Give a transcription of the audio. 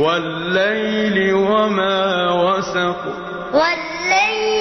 وَاللَّيْلِ وَمَا وَسَقَ. وَاللَّيْلِ